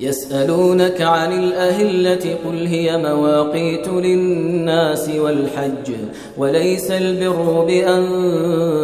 يسألونك عن الأهلة قل هي مواقيت للناس والحج وليس البر بأن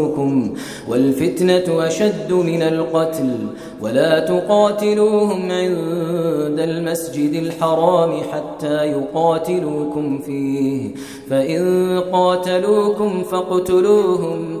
قتلوكم والفتنة أشد من القتل ولا تقاتلوهم عند المسجد الحرام حتى يقاتلوكم فيه فإن قاتلوكم فاقتلوهم